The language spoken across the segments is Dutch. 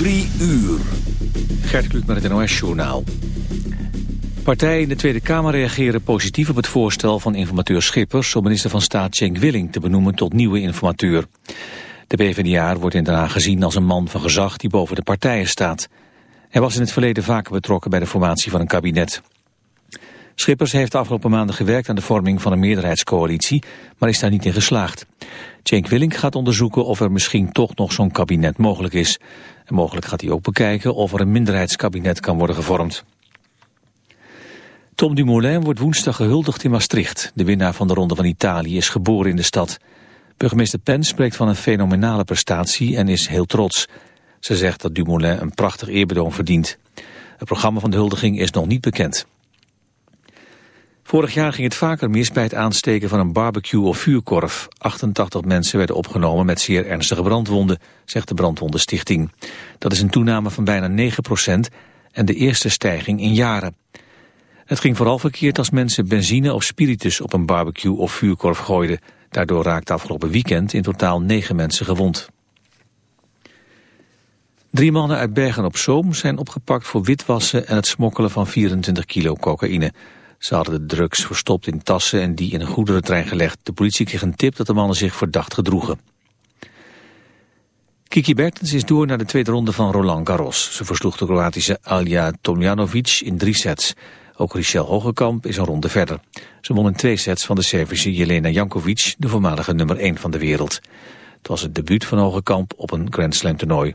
Drie uur. Gert Kluk met het NOS-journaal. Partijen in de Tweede Kamer reageren positief op het voorstel van informateur Schippers... om minister van Staat Cenk Willing te benoemen tot nieuwe informateur. De PvdA wordt in Den Haag gezien als een man van gezag die boven de partijen staat. Hij was in het verleden vaker betrokken bij de formatie van een kabinet. Schippers heeft de afgelopen maanden gewerkt aan de vorming van een meerderheidscoalitie, maar is daar niet in geslaagd. Cenk Willink gaat onderzoeken of er misschien toch nog zo'n kabinet mogelijk is. Mogelijk gaat hij ook bekijken of er een minderheidskabinet kan worden gevormd. Tom Dumoulin wordt woensdag gehuldigd in Maastricht. De winnaar van de Ronde van Italië is geboren in de stad. Burgemeester Pence spreekt van een fenomenale prestatie en is heel trots. Ze zegt dat Dumoulin een prachtig eerbetoon verdient. Het programma van de huldiging is nog niet bekend. Vorig jaar ging het vaker mis bij het aansteken van een barbecue of vuurkorf. 88 mensen werden opgenomen met zeer ernstige brandwonden, zegt de Brandwondenstichting. Dat is een toename van bijna 9% en de eerste stijging in jaren. Het ging vooral verkeerd als mensen benzine of spiritus op een barbecue of vuurkorf gooiden. Daardoor raakte afgelopen weekend in totaal 9 mensen gewond. Drie mannen uit Bergen op Zoom zijn opgepakt voor witwassen en het smokkelen van 24 kilo cocaïne. Ze hadden de drugs verstopt in tassen en die in een goederentrein gelegd. De politie kreeg een tip dat de mannen zich verdacht gedroegen. Kiki Bertens is door naar de tweede ronde van Roland Garros. Ze versloeg de Kroatische Alja Tomjanovic in drie sets. Ook Richel Hogekamp is een ronde verder. Ze won in twee sets van de Servische Jelena Jankovic, de voormalige nummer 1 van de wereld. Het was het debuut van Hogekamp op een Grand Slam toernooi.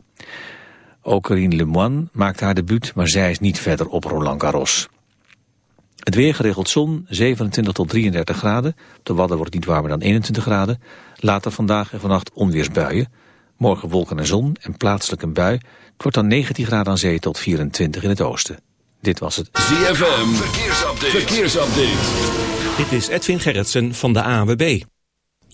Ook Corinne Lemoine maakte haar debuut, maar zij is niet verder op Roland Garros. Het weer geregeld zon, 27 tot 33 graden. Op de Wadden wordt het niet warmer dan 21 graden. Later vandaag en vannacht onweersbuien. Morgen wolken en zon en plaatselijk een bui. Het wordt dan 19 graden aan zee tot 24 in het oosten. Dit was het ZFM Verkeersupdate. Verkeersupdate. Dit is Edwin Gerritsen van de ANWB.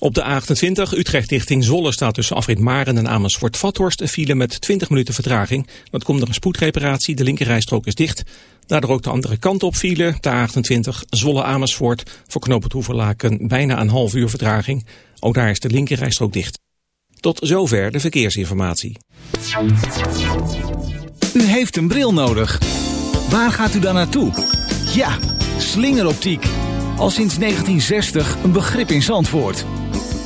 Op de A28 Utrecht richting Zwolle staat tussen afrit Maren en Amersfoort-Vathorst een file met 20 minuten vertraging. Dat komt door een spoedreparatie, de linkerrijstrook is dicht. Daardoor ook de andere kant op file, de A28 Zwolle-Amersfoort voor knooppunt Hoeverlaken bijna een half uur vertraging. Ook daar is de linkerrijstrook dicht. Tot zover de verkeersinformatie. U heeft een bril nodig. Waar gaat u dan naartoe? Ja, slingeroptiek. Al sinds 1960 een begrip in Zandvoort.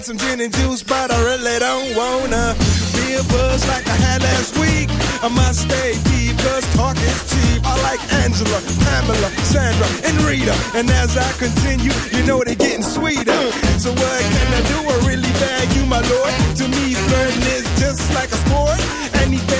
Want some gin and juice, but I really don't wanna be a buzz like I had last week. I must stay deep, cause talk is cheap. I like Angela, Pamela, Sandra, and Rita. And as I continue, you know they're getting sweeter. So what can I do? I really bag you, my lord. To me, flirting is just like a sport. Anything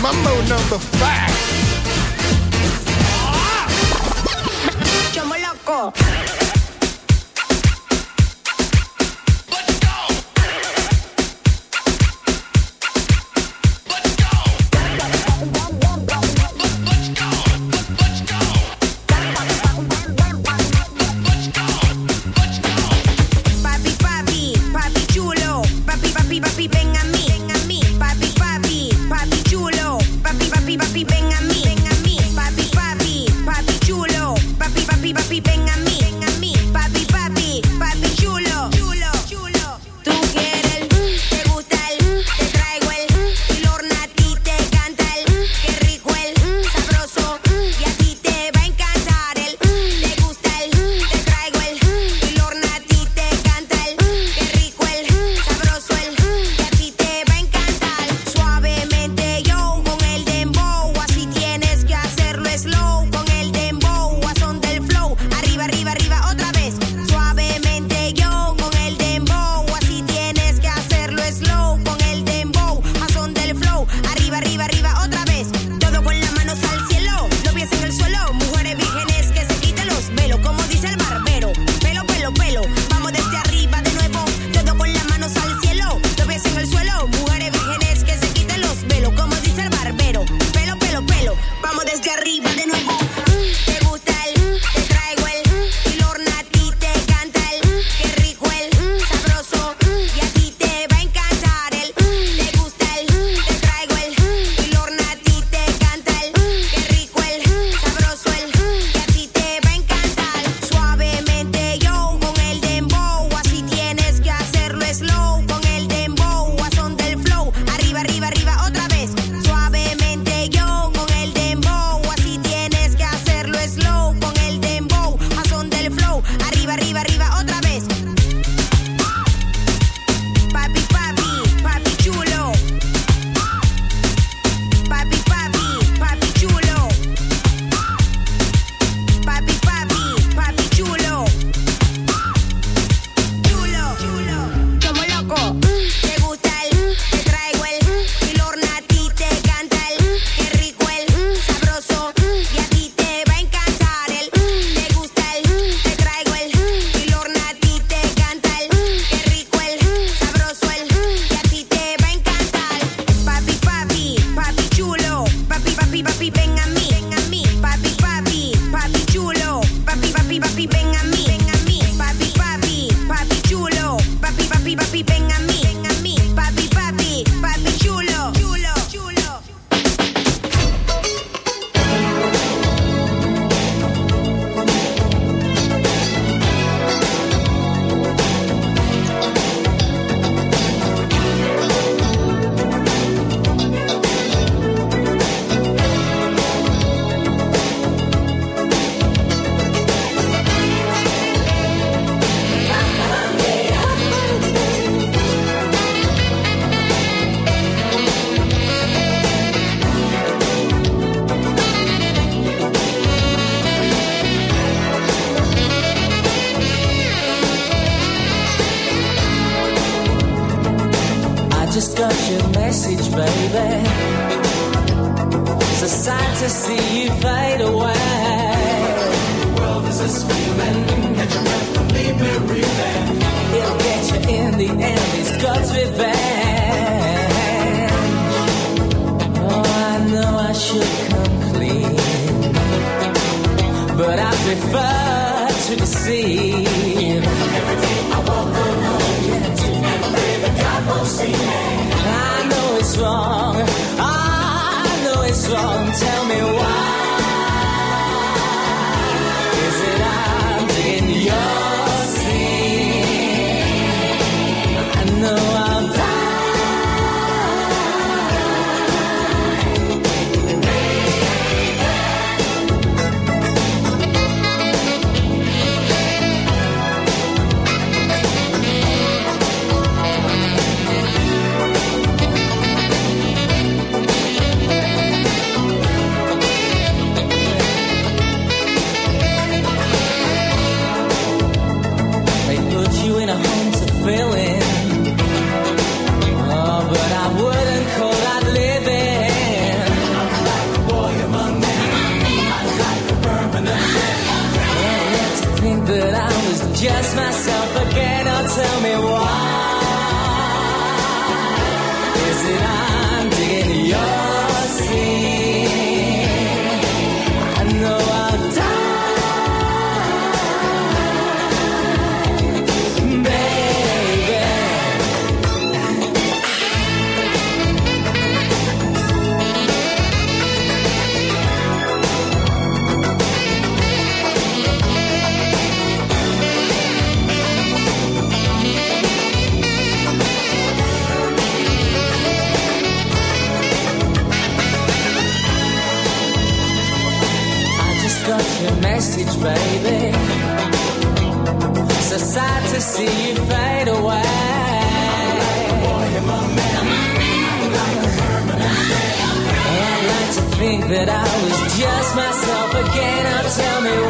Mambo number five. Chomo loco. It's a sight to see you fade away. The world is a screaming, catch your breath leave me reeling. It'll get you in the end, it's God's revenge. Oh, I know I should come clean, but I prefer to deceive. Everything I walk alone, yet and baby, God won't see me. I know it's wrong. I this long. Tell me why. Baby. So sad to see you fade away. I'd like to think that I was just myself again. Now tell me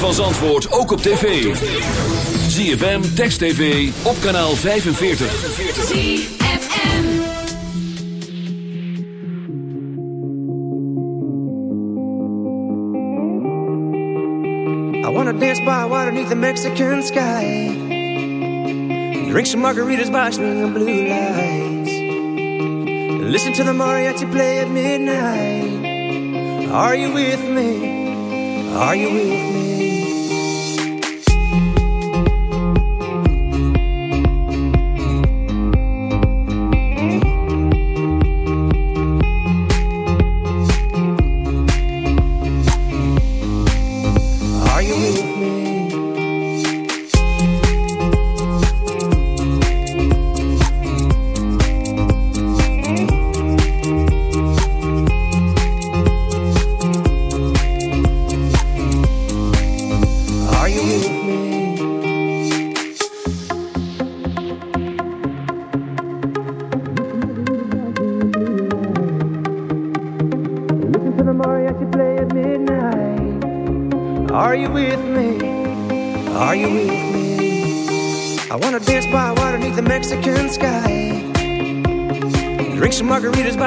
van Zandvoort ook op tv. ZFM, Text TV, op kanaal 45. ZFM I wanna dance by water neath the Mexican sky Drink some margaritas by swinging blue lights Listen to the mariachi play at midnight Are you with me? Are you with me?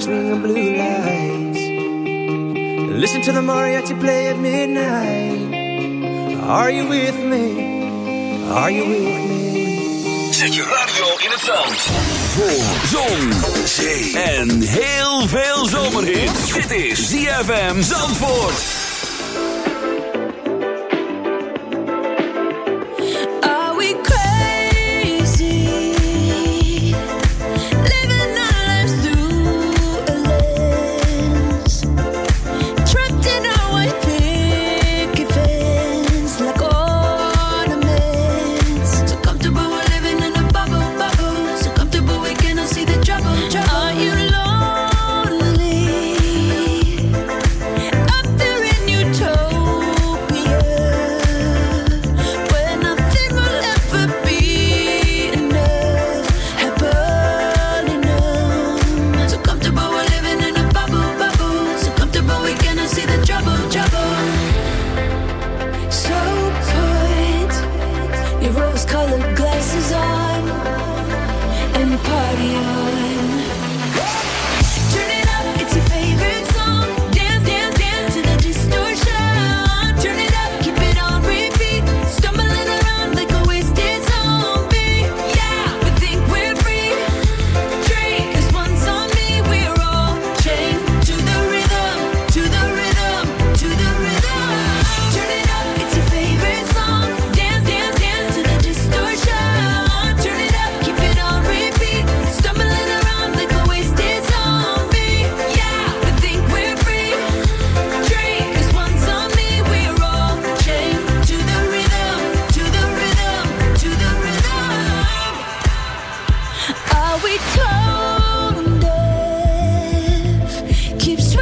sparkling and blue lights. Listen to the mariachi play at midnight. Are you with me? Are you with me? Zet je radio in het zand. Voor zon, zee en heel veel zomerhit. Dit is ZFM Zandvoort. Are we told deaf? Keeps.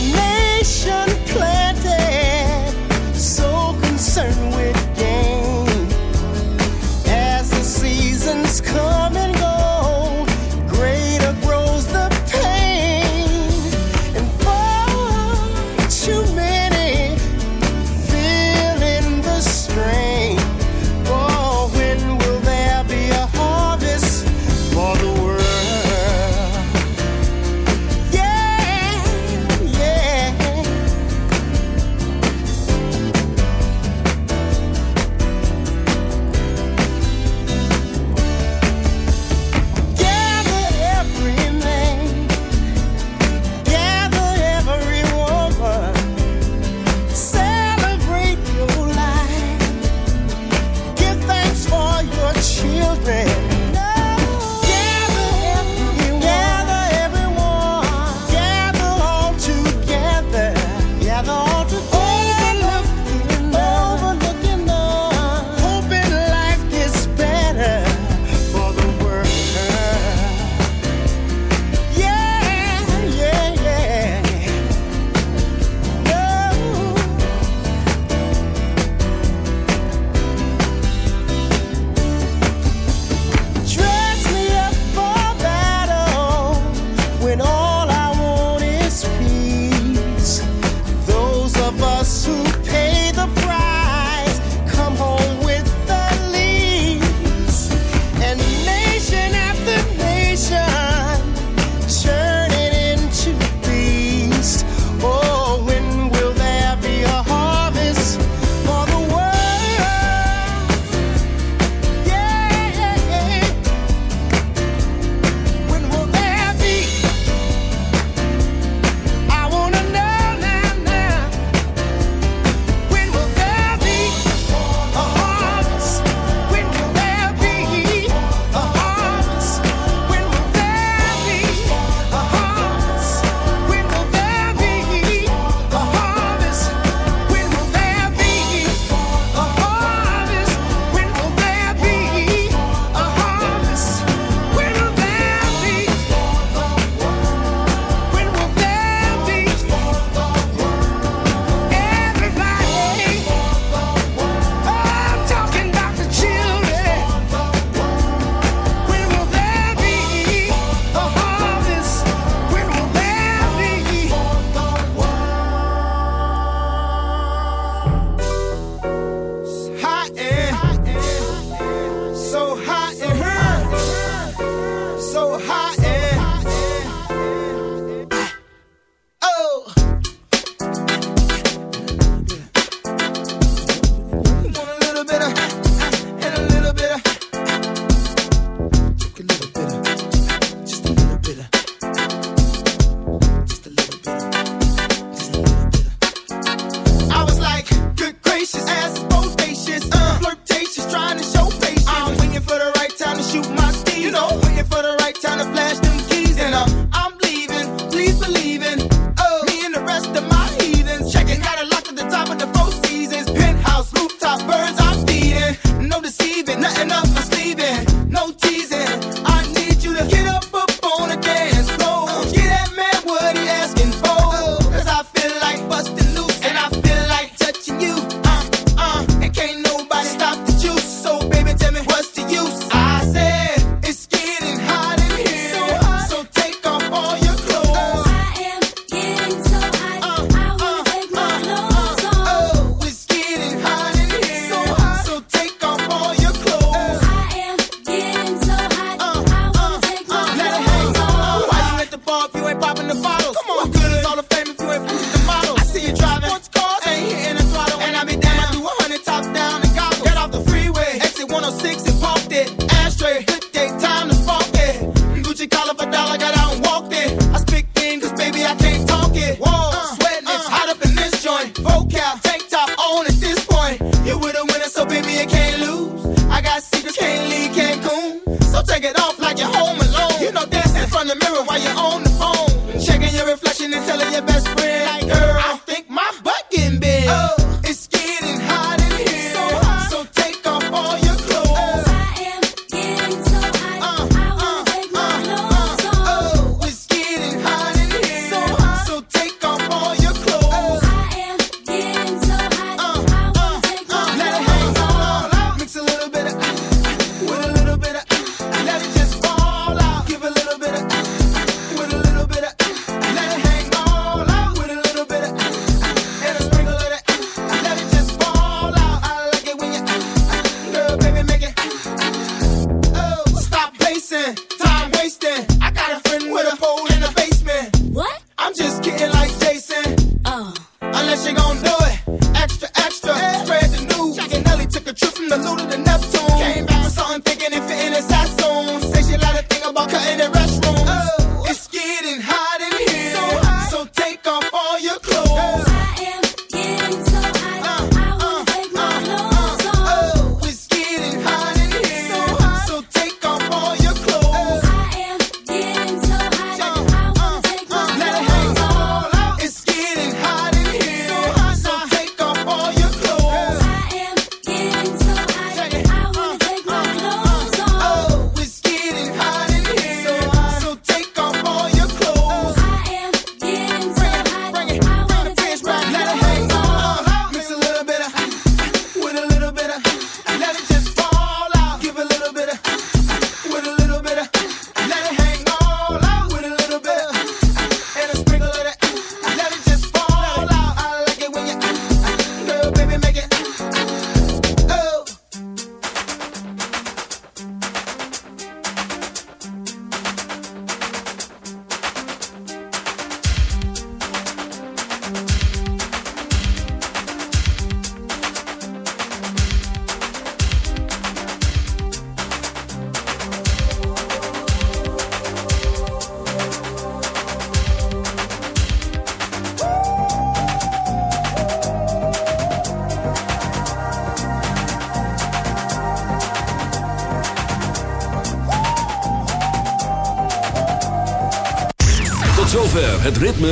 never